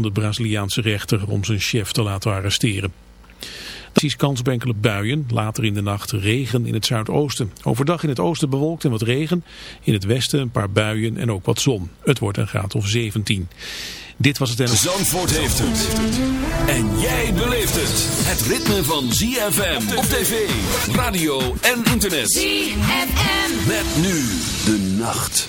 van de Braziliaanse rechter om zijn chef te laten arresteren. Er is kans op enkele buien, later in de nacht regen in het zuidoosten. Overdag in het oosten bewolkt en wat regen, in het westen een paar buien en ook wat zon. Het wordt een graad of 17. Dit was het en... Zandvoort heeft het. En jij beleeft het. Het ritme van ZFM op tv, radio en internet. ZFM. Met nu de nacht.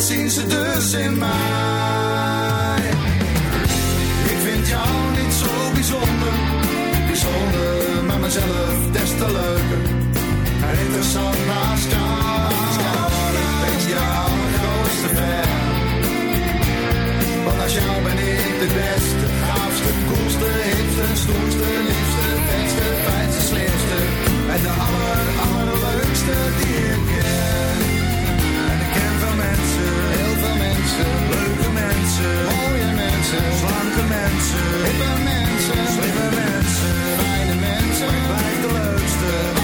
zien ze dus in mij. Ik vind jou niet zo bijzonder, bijzonder, maar mezelf des te leuker. Interessant naast jou, ik ben jouw grootste fan. Want als jou ben ik de beste, gaafste, koelste, hipste, stoerste, liefste, beste, fijnste, slimste. En de aller, allerleukste die ik ken. leuke mensen, mooie mensen, slanke mensen, hippe mensen, slimme mensen, fijne mensen, wij de leukste.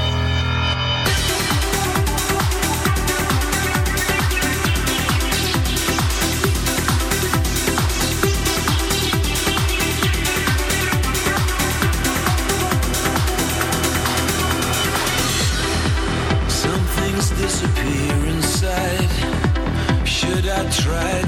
Try.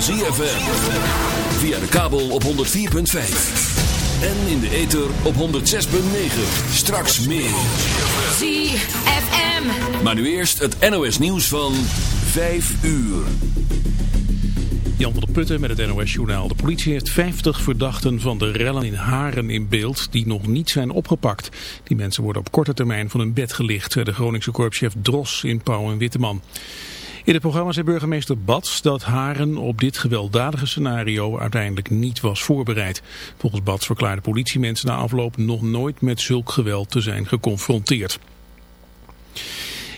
Van ZFM. Via de kabel op 104.5. En in de ether op 106.9. Straks meer. ZFM. Maar nu eerst het NOS nieuws van 5 uur. Jan van der Putten met het NOS-journaal. De politie heeft 50 verdachten van de rellen in Haren in beeld die nog niet zijn opgepakt. Die mensen worden op korte termijn van hun bed gelicht, zei de Groningse korpschef Dros in Pauw en Witteman. In het programma zei burgemeester Bats dat Haren op dit gewelddadige scenario uiteindelijk niet was voorbereid. Volgens Bats verklaarden politiemensen na afloop nog nooit met zulk geweld te zijn geconfronteerd.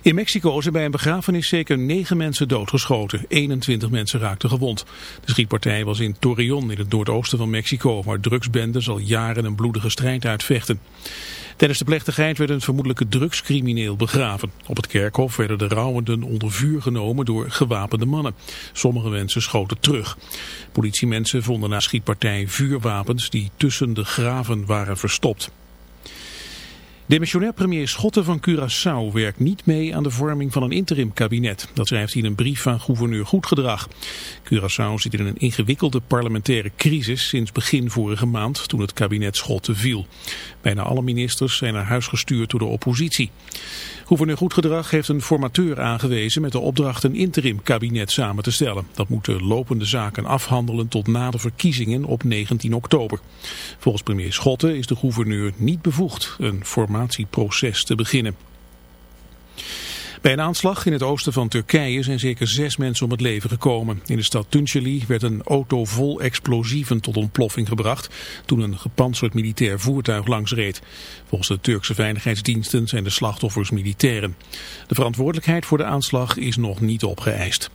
In Mexico zijn bij een begrafenis zeker 9 mensen doodgeschoten. 21 mensen raakten gewond. De schietpartij was in Torreon in het noordoosten van Mexico, waar drugsbendes al jaren een bloedige strijd uitvechten. Tijdens de plechtigheid werd een vermoedelijke drugscrimineel begraven. Op het kerkhof werden de rouwenden onder vuur genomen door gewapende mannen. Sommige mensen schoten terug. Politiemensen vonden na schietpartij vuurwapens die tussen de graven waren verstopt. Demissionair premier Schotten van Curaçao werkt niet mee aan de vorming van een interim kabinet. Dat schrijft hij in een brief van gouverneur Goedgedrag. Curaçao zit in een ingewikkelde parlementaire crisis sinds begin vorige maand toen het kabinet Schotten viel. Bijna alle ministers zijn naar huis gestuurd door de oppositie. Gouverneur Goedgedrag heeft een formateur aangewezen met de opdracht een interim kabinet samen te stellen. Dat moet de lopende zaken afhandelen tot na de verkiezingen op 19 oktober. Volgens premier Schotten is de gouverneur niet bevoegd een formatieproces te beginnen. Bij een aanslag in het oosten van Turkije zijn zeker zes mensen om het leven gekomen. In de stad Tunceli werd een auto vol explosieven tot ontploffing gebracht toen een gepantserd militair voertuig langs reed. Volgens de Turkse veiligheidsdiensten zijn de slachtoffers militairen. De verantwoordelijkheid voor de aanslag is nog niet opgeëist.